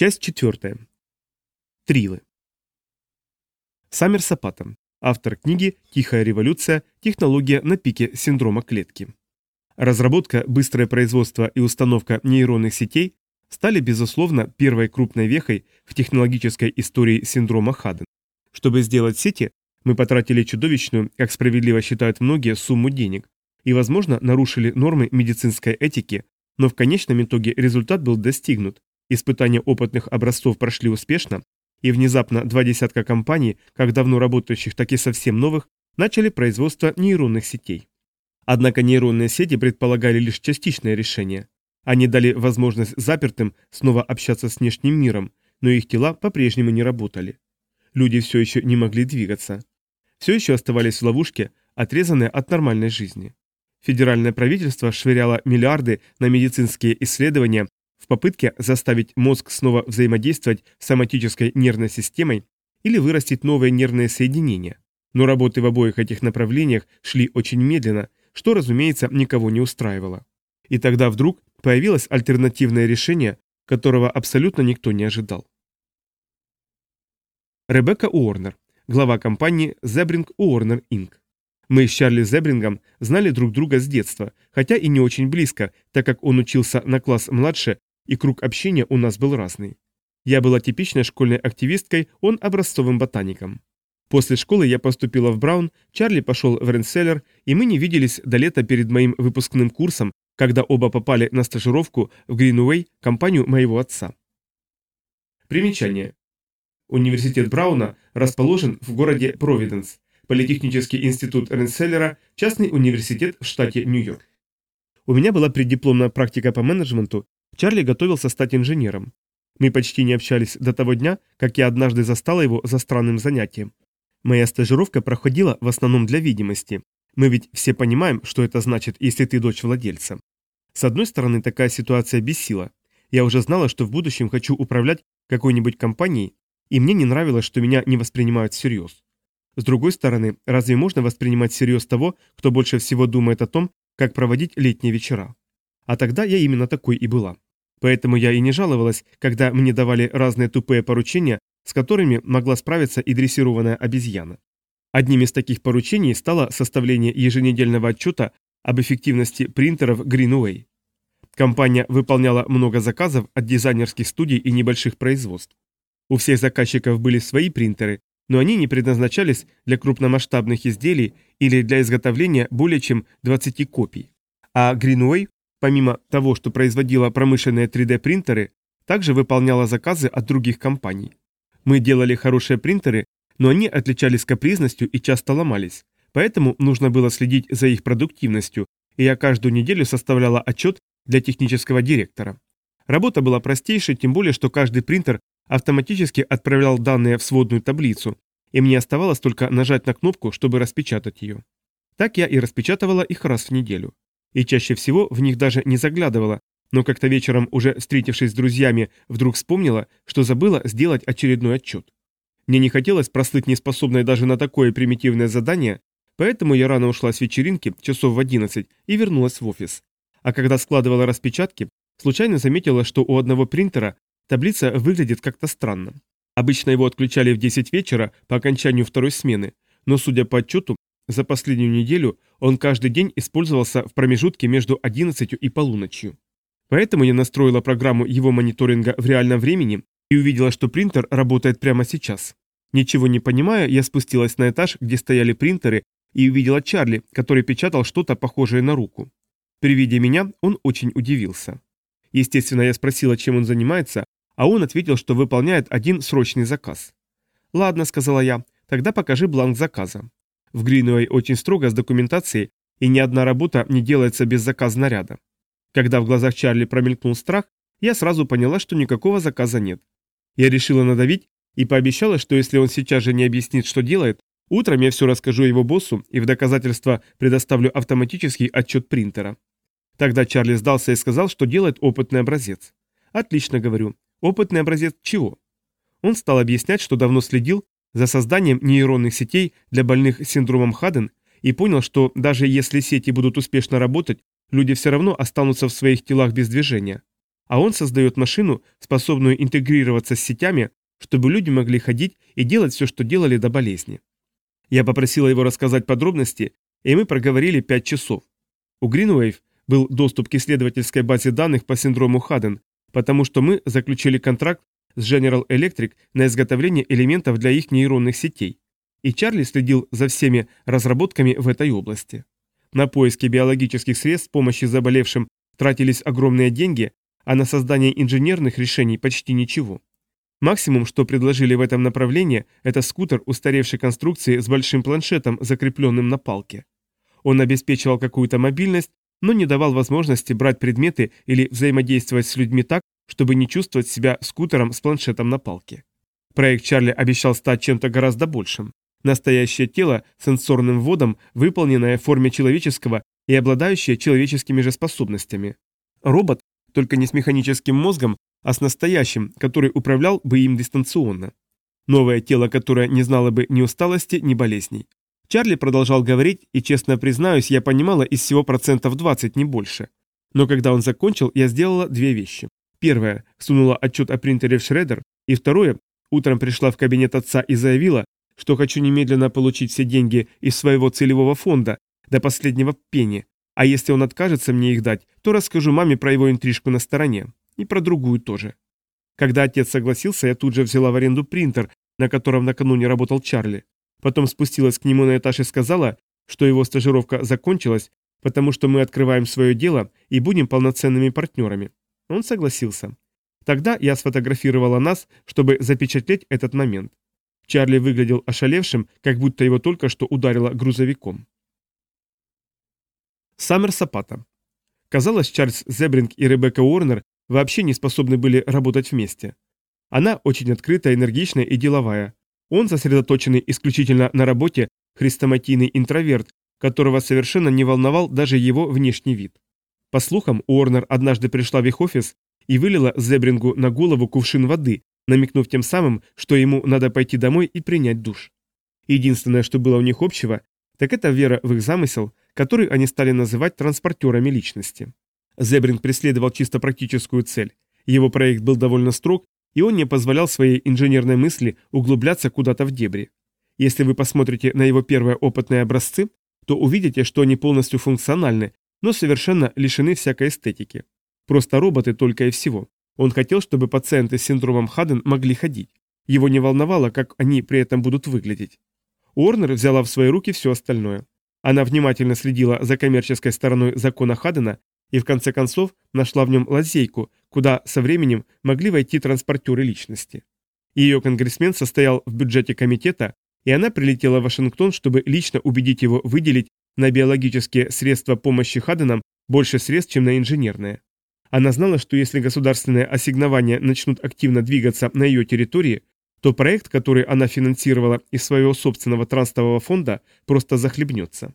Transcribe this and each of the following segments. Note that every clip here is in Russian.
Часть четвертая. Трилы. Саммер Сапата. Автор книги «Тихая революция. Технология на пике синдрома клетки». Разработка, быстрое производство и установка нейронных сетей стали, безусловно, первой крупной вехой в технологической истории синдрома Хаден. Чтобы сделать сети, мы потратили чудовищную, как справедливо считают многие, сумму денег и, возможно, нарушили нормы медицинской этики, но в конечном итоге результат был достигнут. Испытания опытных образцов прошли успешно, и внезапно два десятка компаний, как давно работающих, так и совсем новых, начали производство нейронных сетей. Однако нейронные сети предполагали лишь частичное решение. Они дали возможность запертым снова общаться с внешним миром, но их тела по-прежнему не работали. Люди все еще не могли двигаться. Все еще оставались в ловушке, отрезанные от нормальной жизни. Федеральное правительство швыряло миллиарды на медицинские исследования попытке заставить мозг снова взаимодействовать с соматической нервной системой или вырастить новые нервные соединения. Но работы в обоих этих направлениях шли очень медленно, что, разумеется, никого не устраивало. И тогда вдруг появилось альтернативное решение, которого абсолютно никто не ожидал. Ребекка Уорнер, глава компании Zebring Уорнер Inc. Мы с Чарли Зебрингом знали друг друга с детства, хотя и не очень близко, так как он учился на класс младше, и круг общения у нас был разный. Я была типичной школьной активисткой, он образцовым ботаником. После школы я поступила в Браун, Чарли пошел в Ренселлер, и мы не виделись до лета перед моим выпускным курсом, когда оба попали на стажировку в Гринуэй, компанию моего отца. Примечание. Университет Брауна расположен в городе Провиденс, Политехнический институт Ренселлера, частный университет в штате Нью-Йорк. У меня была преддипломная практика по менеджменту, Чарли готовился стать инженером. Мы почти не общались до того дня, как я однажды застала его за странным занятием. Моя стажировка проходила в основном для видимости. Мы ведь все понимаем, что это значит, если ты дочь владельца. С одной стороны, такая ситуация бесила. Я уже знала, что в будущем хочу управлять какой-нибудь компанией, и мне не нравилось, что меня не воспринимают всерьез. С другой стороны, разве можно воспринимать всерьез того, кто больше всего думает о том, как проводить летние вечера? А тогда я именно такой и была. Поэтому я и не жаловалась, когда мне давали разные тупые поручения, с которыми могла справиться и дрессированная обезьяна. Одним из таких поручений стало составление еженедельного отчета об эффективности принтеров Greenway. Компания выполняла много заказов от дизайнерских студий и небольших производств. У всех заказчиков были свои принтеры, но они не предназначались для крупномасштабных изделий или для изготовления более чем 20 копий. А Greenway, помимо того, что производила промышленные 3D-принтеры, также выполняла заказы от других компаний. Мы делали хорошие принтеры, но они отличались капризностью и часто ломались, поэтому нужно было следить за их продуктивностью, и я каждую неделю составляла отчет для технического директора. Работа была простейшей, тем более, что каждый принтер автоматически отправлял данные в сводную таблицу, и мне оставалось только нажать на кнопку, чтобы распечатать ее. Так я и распечатывала их раз в неделю. И чаще всего в них даже не заглядывала, но как-то вечером, уже встретившись с друзьями, вдруг вспомнила, что забыла сделать очередной отчет. Мне не хотелось прослыть неспособной даже на такое примитивное задание, поэтому я рано ушла с вечеринки, часов в 11, и вернулась в офис. А когда складывала распечатки, случайно заметила, что у одного принтера Таблица выглядит как-то странно. Обычно его отключали в 10 вечера по окончанию второй смены, но, судя по отчету, за последнюю неделю он каждый день использовался в промежутке между 11 и полуночью. Поэтому я настроила программу его мониторинга в реальном времени и увидела, что принтер работает прямо сейчас. Ничего не понимая, я спустилась на этаж, где стояли принтеры, и увидела Чарли, который печатал что-то похожее на руку. При виде меня он очень удивился. Естественно, я спросила, чем он занимается, а он ответил, что выполняет один срочный заказ. «Ладно», — сказала я, — «тогда покажи бланк заказа». В Гринуэй очень строго с документацией, и ни одна работа не делается без заказа наряда. Когда в глазах Чарли промелькнул страх, я сразу поняла, что никакого заказа нет. Я решила надавить и пообещала, что если он сейчас же не объяснит, что делает, утром я все расскажу его боссу и в доказательство предоставлю автоматический отчет принтера. Тогда Чарли сдался и сказал, что делает опытный образец. «Отлично, говорю. Опытный образец чего? Он стал объяснять, что давно следил за созданием нейронных сетей для больных синдромом Хаден и понял, что даже если сети будут успешно работать, люди все равно останутся в своих телах без движения. а он создает машину, способную интегрироваться с сетями, чтобы люди могли ходить и делать все, что делали до болезни. Я попросила его рассказать подробности, и мы проговорили 5 часов. У Greenwave был доступ к исследовательской базе данных по синдрому Хаден, потому что мы заключили контракт с General Electric на изготовление элементов для их нейронных сетей. И Чарли следил за всеми разработками в этой области. На поиски биологических средств помощи заболевшим тратились огромные деньги, а на создание инженерных решений почти ничего. Максимум, что предложили в этом направлении, это скутер устаревшей конструкции с большим планшетом, закрепленным на палке. Он обеспечивал какую-то мобильность, но не давал возможности брать предметы или взаимодействовать с людьми так, чтобы не чувствовать себя скутером с планшетом на палке. Проект Чарли обещал стать чем-то гораздо большим. Настоящее тело с сенсорным вводом, выполненное в форме человеческого и обладающее человеческими же способностями. Робот, только не с механическим мозгом, а с настоящим, который управлял бы им дистанционно. Новое тело, которое не знало бы ни усталости, ни болезней. Чарли продолжал говорить, и, честно признаюсь, я понимала из всего процентов 20, не больше. Но когда он закончил, я сделала две вещи. Первое, сунула отчет о принтере в шредер, и второе, утром пришла в кабинет отца и заявила, что хочу немедленно получить все деньги из своего целевого фонда до последнего пени, а если он откажется мне их дать, то расскажу маме про его интрижку на стороне. И про другую тоже. Когда отец согласился, я тут же взяла в аренду принтер, на котором накануне работал Чарли. Потом спустилась к нему на этаж и сказала, что его стажировка закончилась, потому что мы открываем свое дело и будем полноценными партнерами. Он согласился. Тогда я сфотографировала нас, чтобы запечатлеть этот момент. Чарли выглядел ошалевшим, как будто его только что ударило грузовиком. Саммер Сапата. Казалось, Чарльз Зебринг и Ребекка Уорнер вообще не способны были работать вместе. Она очень открытая, энергичная и деловая. Он сосредоточенный исключительно на работе, хрестоматийный интроверт, которого совершенно не волновал даже его внешний вид. По слухам, Уорнер однажды пришла в их офис и вылила Зебрингу на голову кувшин воды, намекнув тем самым, что ему надо пойти домой и принять душ. Единственное, что было у них общего, так это вера в их замысел, который они стали называть транспортерами личности. Зебринг преследовал чисто практическую цель. Его проект был довольно строг, и он не позволял своей инженерной мысли углубляться куда-то в дебри. Если вы посмотрите на его первые опытные образцы, то увидите, что они полностью функциональны, но совершенно лишены всякой эстетики. Просто роботы только и всего. Он хотел, чтобы пациенты с синдромом Хаден могли ходить. Его не волновало, как они при этом будут выглядеть. Уорнер взяла в свои руки все остальное. Она внимательно следила за коммерческой стороной закона Хадена и в конце концов нашла в нем лазейку, куда со временем могли войти транспортеры личности. Ее конгрессмен состоял в бюджете комитета, и она прилетела в Вашингтон, чтобы лично убедить его выделить на биологические средства помощи Хаденам больше средств, чем на инженерные. Она знала, что если государственные ассигнования начнут активно двигаться на ее территории, то проект, который она финансировала из своего собственного трастового фонда, просто захлебнется.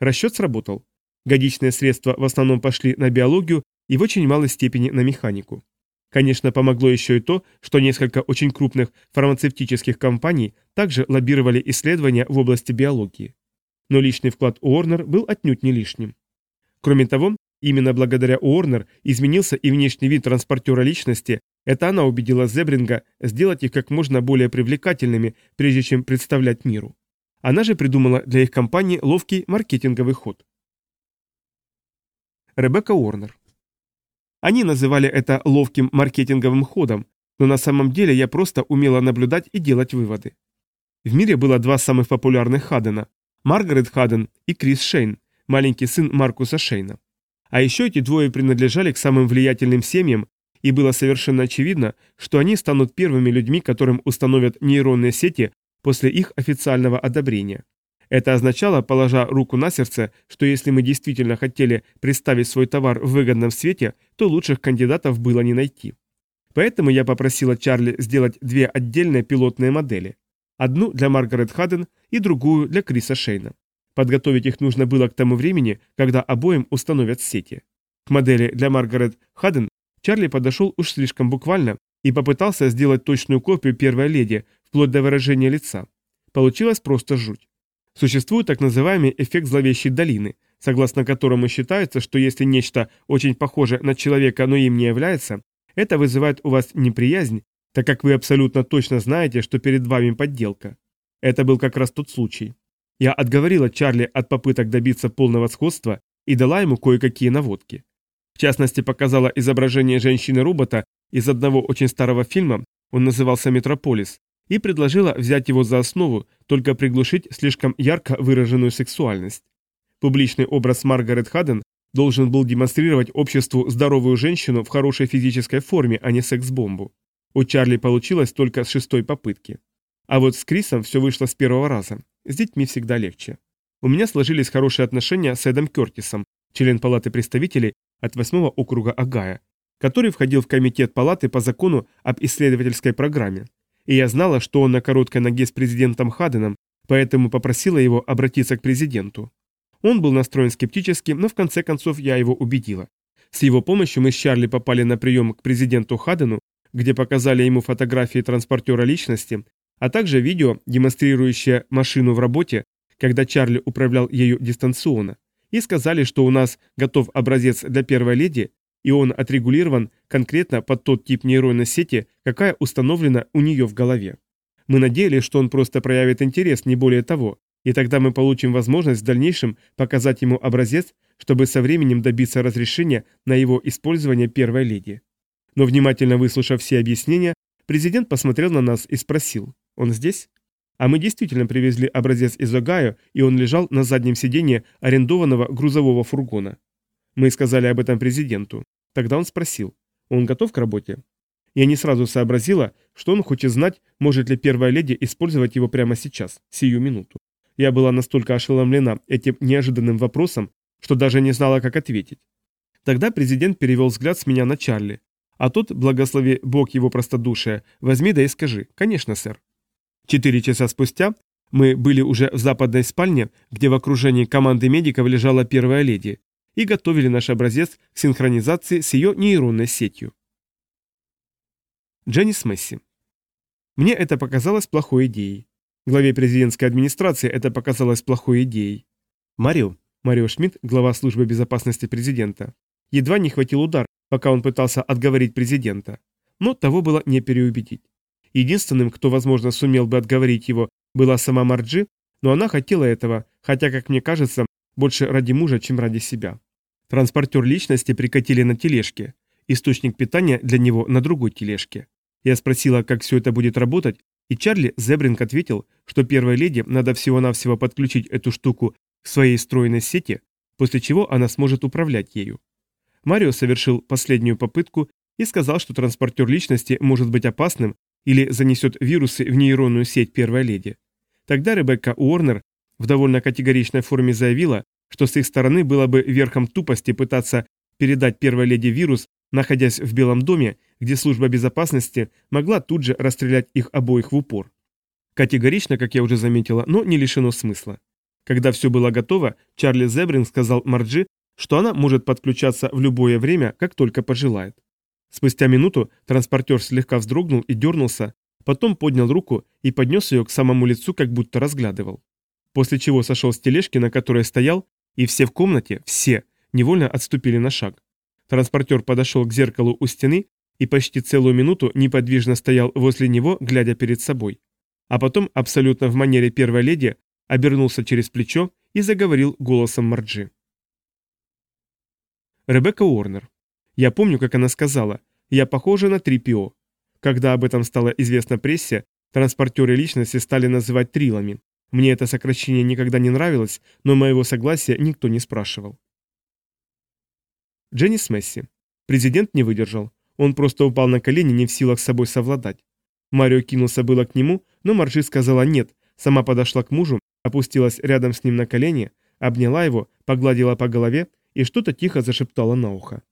Расчет сработал. Годичные средства в основном пошли на биологию и в очень малой степени на механику. Конечно, помогло еще и то, что несколько очень крупных фармацевтических компаний также лоббировали исследования в области биологии. Но личный вклад Уорнер был отнюдь не лишним. Кроме того, именно благодаря Уорнер изменился и внешний вид транспортера личности, это она убедила Зебринга сделать их как можно более привлекательными, прежде чем представлять миру. Она же придумала для их компании ловкий маркетинговый ход. Ребекка Уорнер. Они называли это ловким маркетинговым ходом, но на самом деле я просто умела наблюдать и делать выводы. В мире было два самых популярных Хадена – Маргарет Хаден и Крис Шейн, маленький сын Маркуса Шейна. А еще эти двое принадлежали к самым влиятельным семьям, и было совершенно очевидно, что они станут первыми людьми, которым установят нейронные сети после их официального одобрения. Это означало, положа руку на сердце, что если мы действительно хотели представить свой товар в выгодном свете, то лучших кандидатов было не найти. Поэтому я попросила Чарли сделать две отдельные пилотные модели. Одну для Маргарет Хаден и другую для Криса Шейна. Подготовить их нужно было к тому времени, когда обоим установят сети. К модели для Маргарет Хаден Чарли подошел уж слишком буквально и попытался сделать точную копию первой леди, вплоть до выражения лица. Получилось просто жуть. Существует так называемый эффект зловещей долины, согласно которому считается, что если нечто очень похоже на человека, но им не является, Это вызывает у вас неприязнь, так как вы абсолютно точно знаете, что перед вами подделка. Это был как раз тот случай. Я отговорила Чарли от попыток добиться полного сходства и дала ему кое-какие наводки. В частности, показала изображение женщины-робота из одного очень старого фильма, он назывался «Метрополис», и предложила взять его за основу, только приглушить слишком ярко выраженную сексуальность. Публичный образ Маргарет Хадден должен был демонстрировать обществу здоровую женщину в хорошей физической форме, а не секс-бомбу. У Чарли получилось только с шестой попытки. А вот с Крисом все вышло с первого раза. С детьми всегда легче. У меня сложились хорошие отношения с Эдом Кертисом, член Палаты представителей от 8 округа Агая, который входил в комитет Палаты по закону об исследовательской программе. И я знала, что он на короткой ноге с президентом Хаденом, поэтому попросила его обратиться к президенту. Он был настроен скептически, но в конце концов я его убедила. С его помощью мы с Чарли попали на прием к президенту Хадену, где показали ему фотографии транспортера личности, а также видео, демонстрирующее машину в работе, когда Чарли управлял ею дистанционно, и сказали, что у нас готов образец для первой леди, и он отрегулирован конкретно под тот тип нейронной сети, какая установлена у нее в голове. Мы надеялись, что он просто проявит интерес, не более того, и тогда мы получим возможность в дальнейшем показать ему образец, чтобы со временем добиться разрешения на его использование первой леди. Но внимательно выслушав все объяснения, президент посмотрел на нас и спросил, он здесь? А мы действительно привезли образец из Огайо, и он лежал на заднем сиденье арендованного грузового фургона. Мы сказали об этом президенту. Тогда он спросил, он готов к работе? Я не сразу сообразила, что он хочет знать, может ли первая леди использовать его прямо сейчас, сию минуту. Я была настолько ошеломлена этим неожиданным вопросом, что даже не знала, как ответить. Тогда президент перевел взгляд с меня на Чарли. А тот, благослови Бог его простодушие, возьми да и скажи. Конечно, сэр. Четыре часа спустя мы были уже в западной спальне, где в окружении команды медиков лежала первая леди, и готовили наш образец к синхронизации с ее нейронной сетью. Дженнис Месси. Мне это показалось плохой идеей. Главе президентской администрации это показалось плохой идеей. Марио, Марио Шмидт, глава службы безопасности президента, едва не хватил удар, пока он пытался отговорить президента. Но того было не переубедить. Единственным, кто, возможно, сумел бы отговорить его, была сама Марджи, но она хотела этого, хотя, как мне кажется, больше ради мужа, чем ради себя. Транспортер личности прикатили на тележке, источник питания для него на другой тележке. Я спросила, как все это будет работать, и Чарли Зебринг ответил, что первой леди надо всего-навсего подключить эту штуку к своей стройной сети, после чего она сможет управлять ею. Марио совершил последнюю попытку и сказал, что транспортер личности может быть опасным или занесет вирусы в нейронную сеть первой леди. Тогда Ребекка Уорнер в довольно категоричной форме заявила, что с их стороны было бы верхом тупости пытаться передать первой леди вирус, находясь в Белом доме где служба безопасности могла тут же расстрелять их обоих в упор. Категорично, как я уже заметила, но не лишено смысла. Когда все было готово, Чарли Зебрин сказал Марджи, что она может подключаться в любое время, как только пожелает. Спустя минуту транспортер слегка вздрогнул и дернулся, потом поднял руку и поднес ее к самому лицу, как будто разглядывал. После чего сошел с тележки, на которой стоял, и все в комнате, все, невольно отступили на шаг. Транспортер подошел к зеркалу у стены и почти целую минуту неподвижно стоял возле него, глядя перед собой. А потом, абсолютно в манере первой леди, обернулся через плечо и заговорил голосом Марджи. Ребекка Уорнер. Я помню, как она сказала, я похожа на 3PO. Когда об этом стало известно прессе, транспортеры личности стали называть трилами. Мне это сокращение никогда не нравилось, но моего согласия никто не спрашивал. Дженнис Месси. Президент не выдержал. Он просто упал на колени, не в силах с собой совладать. Марио кинулся было к нему, но Маржи сказала «нет», сама подошла к мужу, опустилась рядом с ним на колени, обняла его, погладила по голове и что-то тихо зашептала на ухо.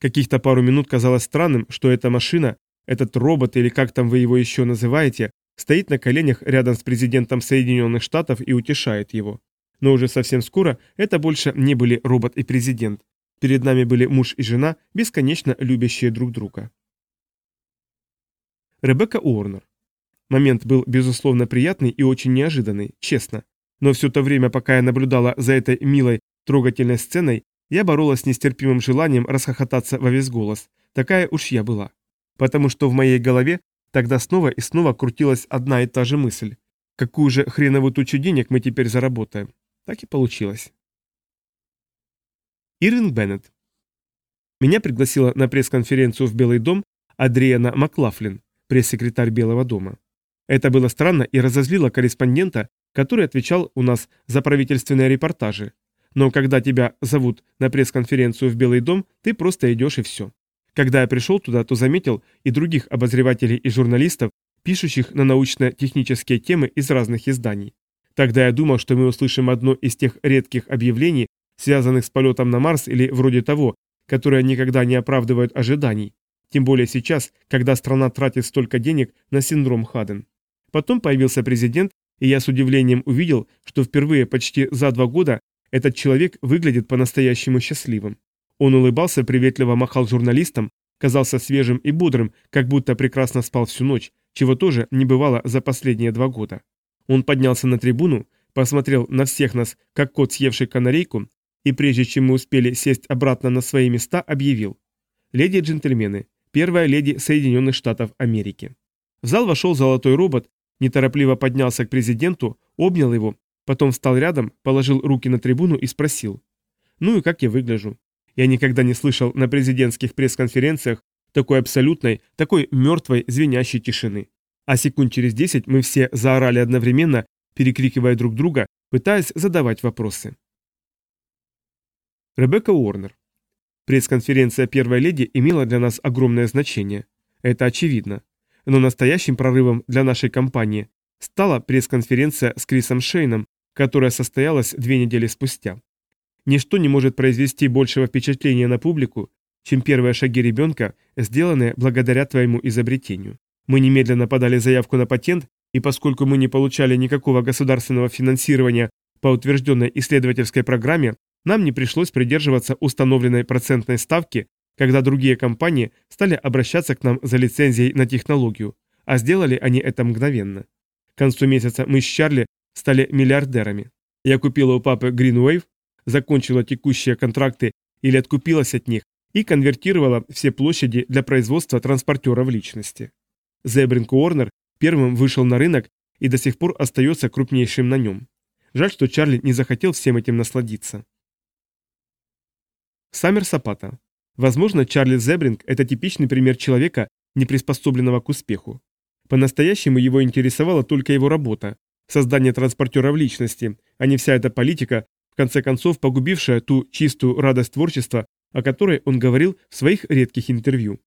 Каких-то пару минут казалось странным, что эта машина, этот робот или как там вы его еще называете, стоит на коленях рядом с президентом Соединенных Штатов и утешает его. Но уже совсем скоро это больше не были робот и президент. Перед нами были муж и жена, бесконечно любящие друг друга. Ребекка Уорнер. Момент был, безусловно, приятный и очень неожиданный, честно. Но все то время, пока я наблюдала за этой милой, трогательной сценой, я боролась с нестерпимым желанием расхохотаться во весь голос. Такая уж я была. потому что в моей голове тогда снова и снова крутилась одна и та же мысль. Какую же хреновую тучу денег мы теперь заработаем? Так и получилось. Ирвинг Беннет. Меня пригласила на пресс-конференцию в Белый дом Адриана Маклафлин, пресс-секретарь Белого дома. Это было странно и разозлило корреспондента, который отвечал у нас за правительственные репортажи. Но когда тебя зовут на пресс-конференцию в Белый дом, ты просто идешь и все. Когда я пришел туда, то заметил и других обозревателей и журналистов, пишущих на научно-технические темы из разных изданий. Тогда я думал, что мы услышим одно из тех редких объявлений, связанных с полетом на Марс или вроде того, которые никогда не оправдывают ожиданий. Тем более сейчас, когда страна тратит столько денег на синдром Хаден. Потом появился президент, и я с удивлением увидел, что впервые почти за два года этот человек выглядит по-настоящему счастливым. Он улыбался, приветливо махал журналистам, казался свежим и бодрым, как будто прекрасно спал всю ночь, чего тоже не бывало за последние два года. Он поднялся на трибуну, посмотрел на всех нас, как кот, съевший канарейку, и прежде чем мы успели сесть обратно на свои места, объявил. «Леди и джентльмены, первая леди Соединенных Штатов Америки». В зал вошел золотой робот, неторопливо поднялся к президенту, обнял его, потом встал рядом, положил руки на трибуну и спросил. «Ну и как я выгляжу?» Я никогда не слышал на президентских пресс-конференциях такой абсолютной, такой мертвой, звенящей тишины. А секунд через десять мы все заорали одновременно, перекрикивая друг друга, пытаясь задавать вопросы. Ребекка Уорнер. Пресс-конференция первой леди имела для нас огромное значение. Это очевидно. Но настоящим прорывом для нашей компании стала пресс-конференция с Крисом Шейном, которая состоялась две недели спустя. Ничто не может произвести большего впечатления на публику, чем первые шаги ребенка, сделанные благодаря твоему изобретению. Мы немедленно подали заявку на патент, и поскольку мы не получали никакого государственного финансирования по утвержденной исследовательской программе, нам не пришлось придерживаться установленной процентной ставки, когда другие компании стали обращаться к нам за лицензией на технологию, а сделали они это мгновенно. К концу месяца мы с Чарли стали миллиардерами. Я купила у папы Green Wave, закончила текущие контракты или откупилась от них и конвертировала все площади для производства транспортеров личности. Зебринг Уорнер первым вышел на рынок и до сих пор остается крупнейшим на нем. Жаль, что Чарли не захотел всем этим насладиться. Саммер Сапата. Возможно, Чарли Зебринг – это типичный пример человека, не приспособленного к успеху. По-настоящему его интересовала только его работа – создание транспортеров личности, а не вся эта политика, в конце концов погубившая ту чистую радость творчества, о которой он говорил в своих редких интервью.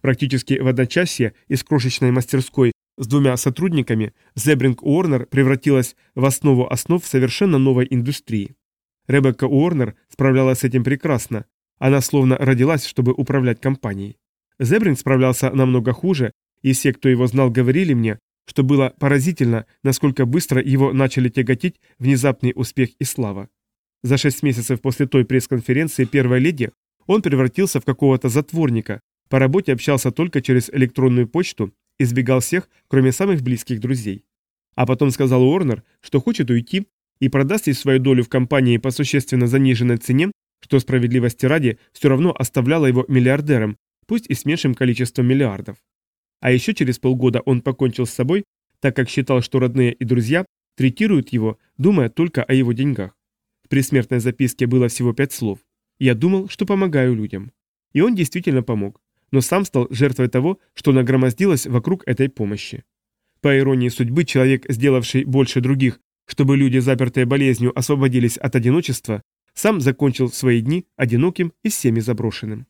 Практически в одночасье из крошечной мастерской с двумя сотрудниками Зебринг Уорнер превратилась в основу основ совершенно новой индустрии. Ребекка Уорнер справлялась с этим прекрасно. Она словно родилась, чтобы управлять компанией. Зебринг справлялся намного хуже, и все, кто его знал, говорили мне, что было поразительно, насколько быстро его начали тяготить внезапный успех и слава. За шесть месяцев после той пресс-конференции первой леди он превратился в какого-то затворника, по работе общался только через электронную почту, избегал всех, кроме самых близких друзей. А потом сказал Уорнер, что хочет уйти и продаст ей свою долю в компании по существенно заниженной цене, что справедливости ради все равно оставляло его миллиардером, пусть и с меньшим количеством миллиардов. А еще через полгода он покончил с собой, так как считал, что родные и друзья третируют его, думая только о его деньгах. В предсмертной записке было всего пять слов. «Я думал, что помогаю людям». И он действительно помог, но сам стал жертвой того, что нагромоздилось вокруг этой помощи. По иронии судьбы, человек, сделавший больше других, чтобы люди, запертые болезнью, освободились от одиночества, сам закончил свои дни одиноким и всеми заброшенным.